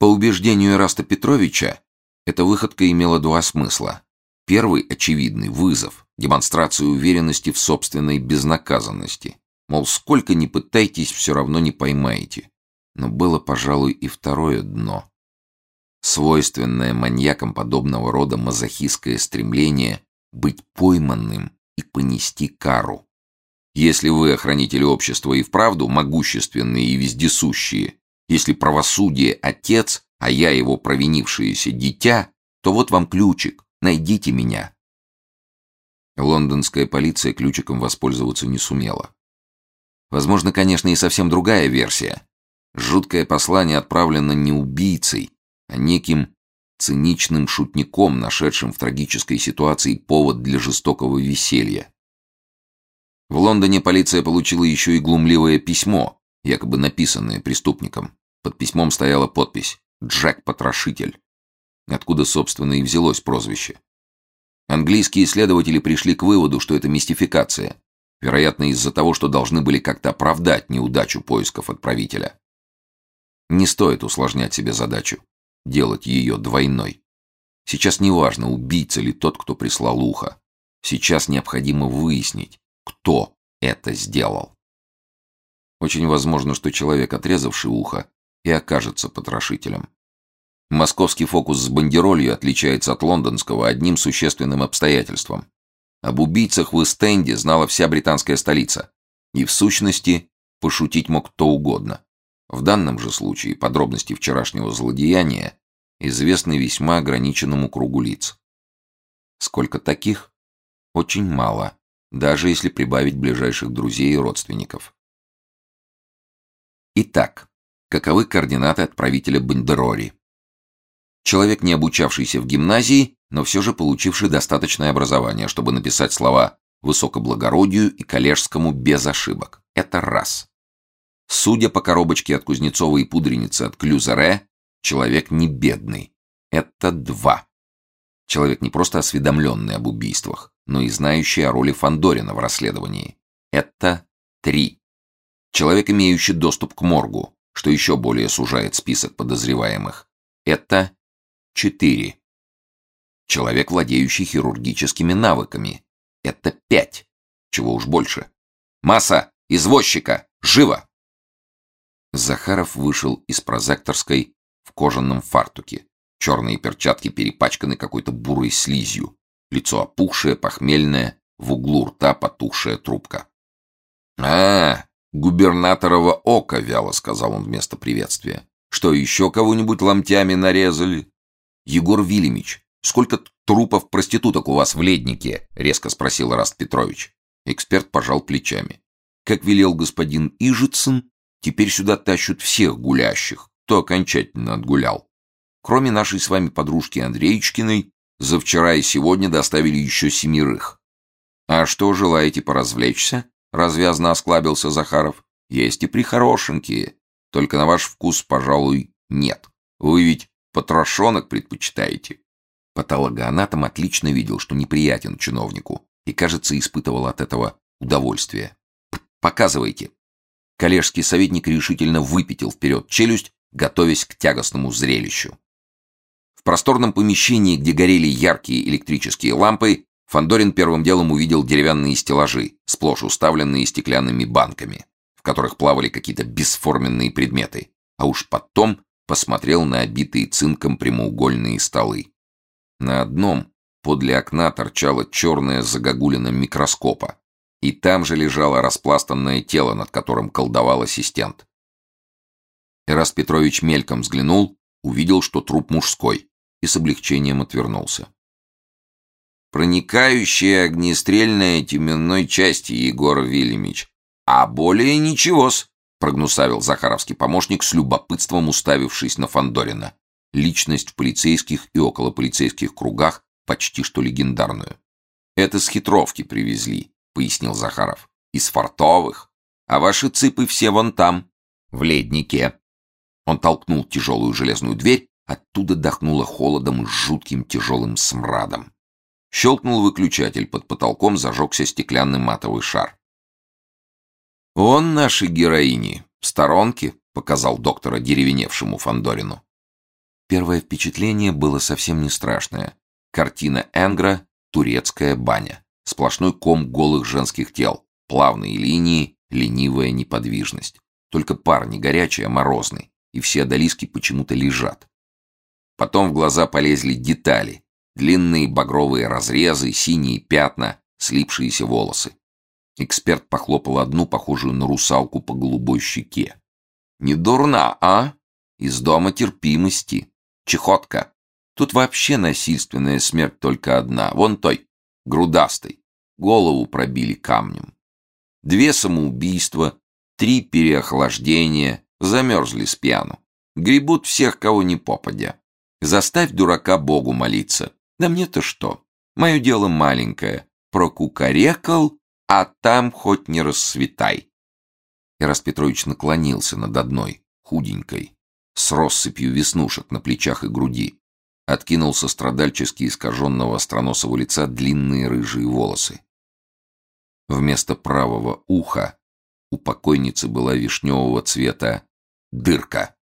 По убеждению Раста Петровича, эта выходка имела два смысла. Первый, очевидный, вызов, демонстрация уверенности в собственной безнаказанности. Мол, сколько ни пытайтесь, все равно не поймаете. Но было, пожалуй, и второе дно. Свойственное маньякам подобного рода мазохистское стремление быть пойманным и понести кару. Если вы, охранители общества, и вправду могущественные и вездесущие, если правосудие — отец, а я его провинившееся дитя, то вот вам ключик, найдите меня. Лондонская полиция ключиком воспользоваться не сумела. Возможно, конечно, и совсем другая версия. Жуткое послание отправлено не убийцей, а неким циничным шутником, нашедшим в трагической ситуации повод для жестокого веселья. В Лондоне полиция получила еще и глумливое письмо, якобы написанное преступником. Под письмом стояла подпись «Джек-потрошитель». Откуда, собственно, и взялось прозвище. Английские исследователи пришли к выводу, что это мистификация. Вероятно, из-за того, что должны были как-то оправдать неудачу поисков отправителя. Не стоит усложнять себе задачу, делать ее двойной. Сейчас не важно, убийца ли тот, кто прислал ухо. Сейчас необходимо выяснить, кто это сделал. Очень возможно, что человек, отрезавший ухо, и окажется потрошителем. Московский фокус с бандеролью отличается от лондонского одним существенным обстоятельством. Об убийцах в Эстенде знала вся британская столица. И в сущности, пошутить мог кто угодно. В данном же случае подробности вчерашнего злодеяния известны весьма ограниченному кругу лиц. Сколько таких? Очень мало даже если прибавить ближайших друзей и родственников. Итак, каковы координаты отправителя Бандерори? Человек, не обучавшийся в гимназии, но все же получивший достаточное образование, чтобы написать слова высокоблагородию и коллежскому без ошибок. Это раз. Судя по коробочке от Кузнецова и пудреницы от Клюзере, человек не бедный. Это два. Человек не просто осведомленный об убийствах, но и знающий о роли Фандорина в расследовании. Это три. Человек, имеющий доступ к моргу, что еще более сужает список подозреваемых. Это четыре. Человек, владеющий хирургическими навыками. Это пять. Чего уж больше. Масса! Извозчика! Живо! Захаров вышел из прозекторской в кожаном фартуке. Черные перчатки перепачканы какой-то бурой слизью. Лицо опухшее, похмельное, в углу рта потухшая трубка. «А, губернаторова ока», — вяло сказал он вместо приветствия. «Что, еще кого-нибудь ломтями нарезали?» «Егор Вильямич, сколько трупов проституток у вас в Леднике?» — резко спросил Раст Петрович. Эксперт пожал плечами. «Как велел господин Ижицын, теперь сюда тащат всех гулящих, кто окончательно отгулял. Кроме нашей с вами подружки Андреечкиной, за вчера и сегодня доставили еще семерых. А что, желаете поразвлечься? Развязно осклабился Захаров. Есть и прихорошенькие. Только на ваш вкус, пожалуй, нет. Вы ведь потрошонок предпочитаете. Патологоанатом отлично видел, что неприятен чиновнику, и, кажется, испытывал от этого удовольствие. «Показывайте». Коллежский советник решительно выпятил вперед челюсть, готовясь к тягостному зрелищу. В просторном помещении, где горели яркие электрические лампы, Фандорин первым делом увидел деревянные стеллажи, сплошь уставленные стеклянными банками, в которых плавали какие-то бесформенные предметы, а уж потом посмотрел на обитые цинком прямоугольные столы. На одном подле окна торчала черная загогулина микроскопа, и там же лежало распластанное тело, над которым колдовал ассистент. Эраст Петрович мельком взглянул, увидел, что труп мужской и с облегчением отвернулся. Проникающая огнестрельная теменной части, Егор Вильямич. А более ничего-с, прогнусавил Захаровский помощник с любопытством уставившись на Фандорина. Личность в полицейских и околополицейских кругах почти что легендарную. Это с хитровки привезли, пояснил Захаров. Из фартовых. А ваши цыпы все вон там, в леднике. Он толкнул тяжелую железную дверь, Оттуда дохнуло холодом и жутким тяжелым смрадом. Щелкнул выключатель, под потолком зажегся стеклянный матовый шар. «Он нашей героини. В сторонке», — показал доктора деревеневшему Фандорину. Первое впечатление было совсем не страшное. Картина Энгра «Турецкая баня». Сплошной ком голых женских тел, плавные линии, ленивая неподвижность. Только пар не горячий, а морозный, и все одолиски почему-то лежат. Потом в глаза полезли детали. Длинные багровые разрезы, синие пятна, слипшиеся волосы. Эксперт похлопал одну, похожую на русалку по голубой щеке. «Не дурна, а? Из дома терпимости. Чехотка. Тут вообще насильственная смерть только одна. Вон той, грудастой. Голову пробили камнем. Две самоубийства, три переохлаждения, замерзли с пьяну. Гребут всех, кого не попадя. Заставь дурака Богу молиться. Да мне-то что? Мое дело маленькое. Прокукарекал, а там хоть не расцветай. Ирас Петрович наклонился над одной, худенькой, с россыпью веснушек на плечах и груди. Откинул со страдальчески искаженного остроносого лица длинные рыжие волосы. Вместо правого уха у покойницы была вишневого цвета дырка.